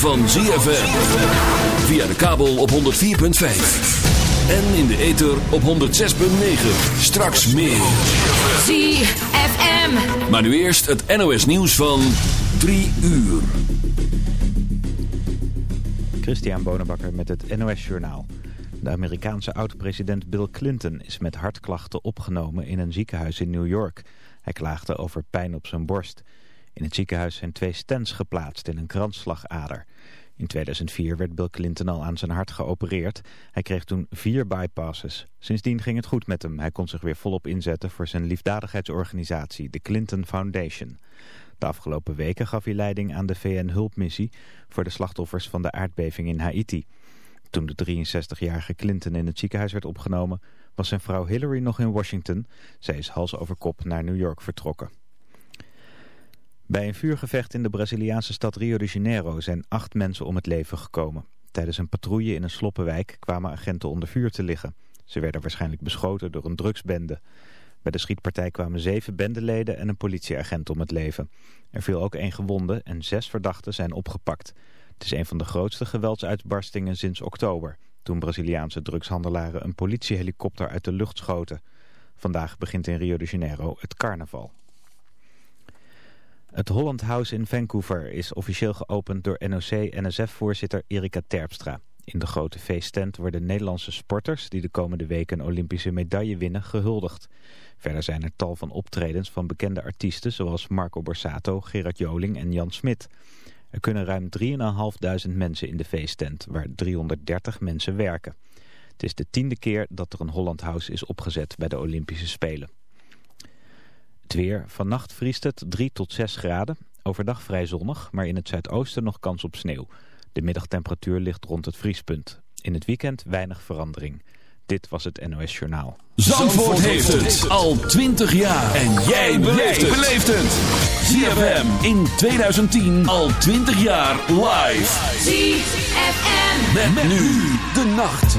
Van ZFM. Via de kabel op 104.5. En in de ether op 106.9. Straks meer. ZFM. Maar nu eerst het NOS nieuws van 3 uur. Christian Bonenbakker met het NOS Journaal. De Amerikaanse oud-president Bill Clinton is met hartklachten opgenomen in een ziekenhuis in New York. Hij klaagde over pijn op zijn borst. In het ziekenhuis zijn twee stents geplaatst in een kransslagader. In 2004 werd Bill Clinton al aan zijn hart geopereerd. Hij kreeg toen vier bypasses. Sindsdien ging het goed met hem. Hij kon zich weer volop inzetten voor zijn liefdadigheidsorganisatie, de Clinton Foundation. De afgelopen weken gaf hij leiding aan de VN-hulpmissie voor de slachtoffers van de aardbeving in Haiti. Toen de 63-jarige Clinton in het ziekenhuis werd opgenomen, was zijn vrouw Hillary nog in Washington. Zij is hals over kop naar New York vertrokken. Bij een vuurgevecht in de Braziliaanse stad Rio de Janeiro zijn acht mensen om het leven gekomen. Tijdens een patrouille in een sloppenwijk kwamen agenten onder vuur te liggen. Ze werden waarschijnlijk beschoten door een drugsbende. Bij de schietpartij kwamen zeven bendeleden en een politieagent om het leven. Er viel ook één gewonde en zes verdachten zijn opgepakt. Het is een van de grootste geweldsuitbarstingen sinds oktober... toen Braziliaanse drugshandelaren een politiehelikopter uit de lucht schoten. Vandaag begint in Rio de Janeiro het carnaval. Het Holland House in Vancouver is officieel geopend door NOC-NSF-voorzitter Erika Terpstra. In de grote feesttent worden Nederlandse sporters die de komende weken een Olympische medaille winnen gehuldigd. Verder zijn er tal van optredens van bekende artiesten zoals Marco Borsato, Gerard Joling en Jan Smit. Er kunnen ruim 3.500 mensen in de feesttent, waar 330 mensen werken. Het is de tiende keer dat er een Holland House is opgezet bij de Olympische Spelen. Het weer. Vannacht vriest het 3 tot 6 graden. Overdag vrij zonnig, maar in het zuidoosten nog kans op sneeuw. De middagtemperatuur ligt rond het vriespunt. In het weekend weinig verandering. Dit was het NOS Journaal. Zandvoort, heeft het al 20 jaar. En jij beleeft het. ZFM in 2010 al 20 jaar live. ZFM. Met, met nu de nacht.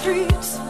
streets.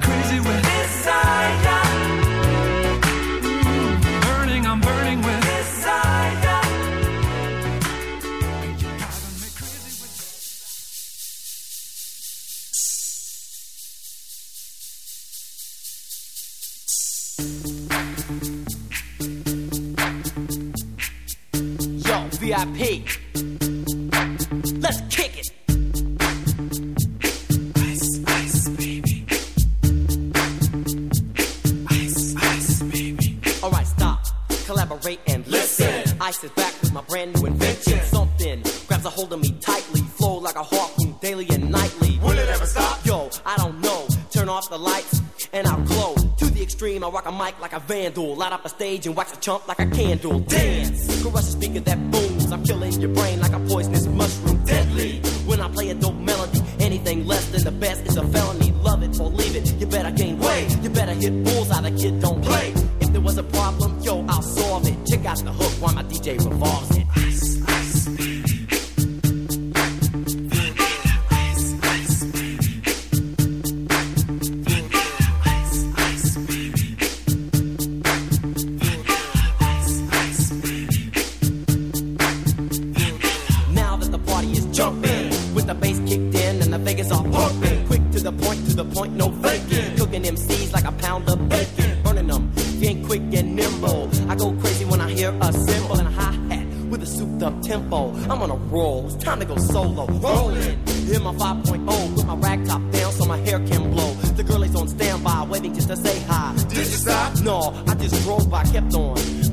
crazy stage and wax a chump like a candle. Dance,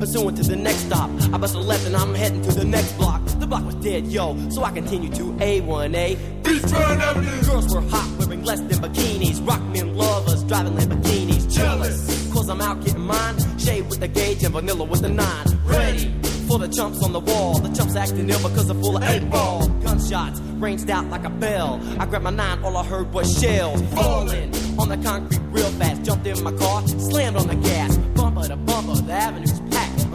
Pursuing to the next stop. I bust a left and I'm heading to the next block. The block was dead, yo, so I continued to A1A. Beachfront Avenue. Girls were hot, wearing less than bikinis. Rock men lovers, driving Lamborghinis. Jealous, cause I'm out getting mine. Shade with the gauge and vanilla with the nine. Ready for the chumps on the wall. The chumps acting ill because they're full of eight ball. Gunshots ranged out like a bell. I grabbed my nine, all I heard was shells falling on the concrete real fast. Jumped in my car, slammed on the gas. Bumper to bumper, the avenue's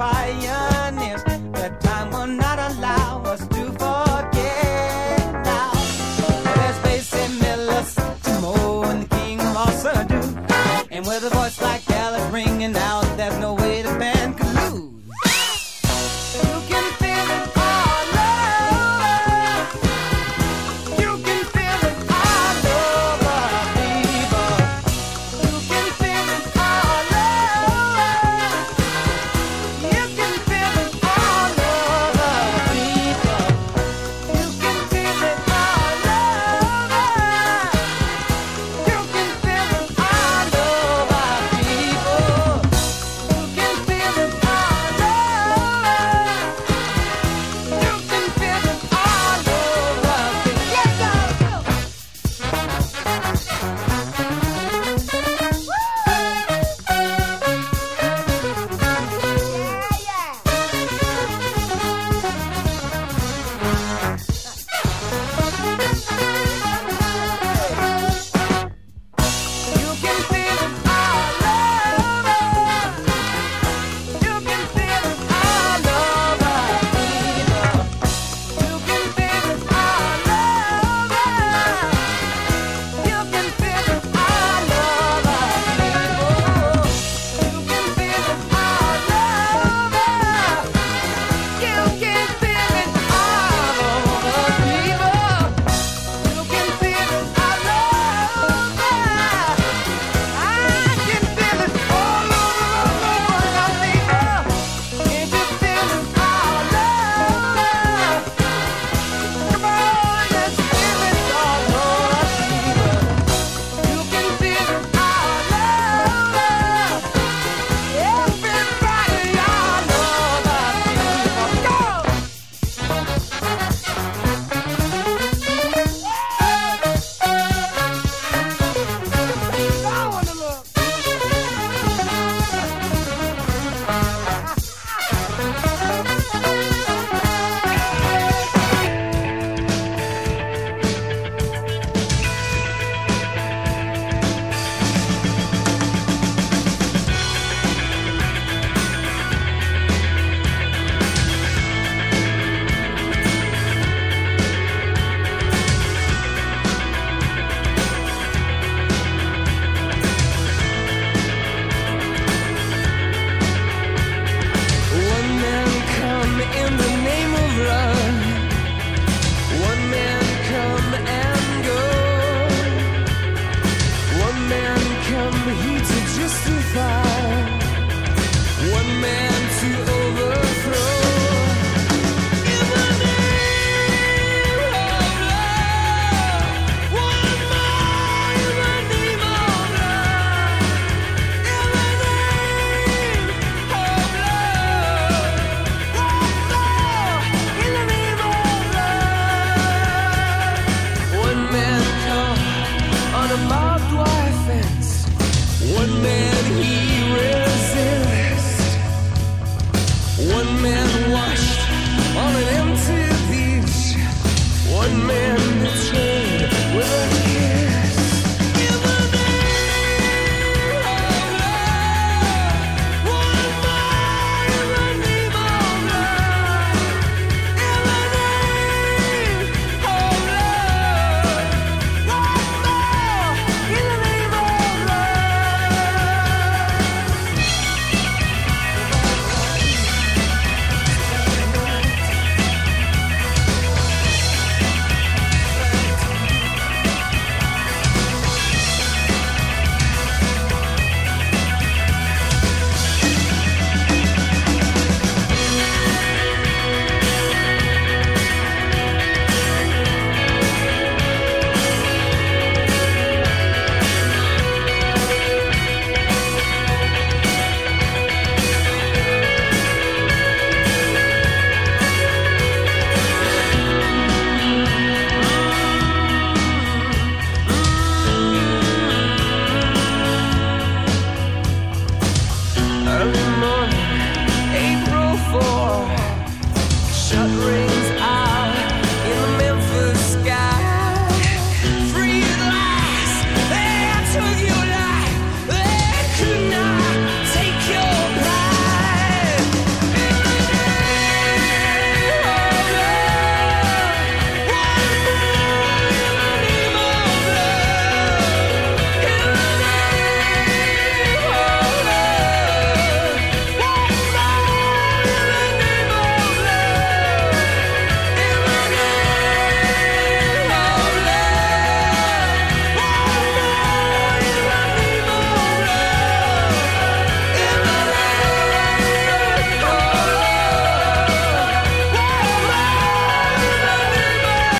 pioneers that time will not allow us to forget now. There's Basie Miller, Timo, and the King of All Surdu. And with a voice like Alice ringing out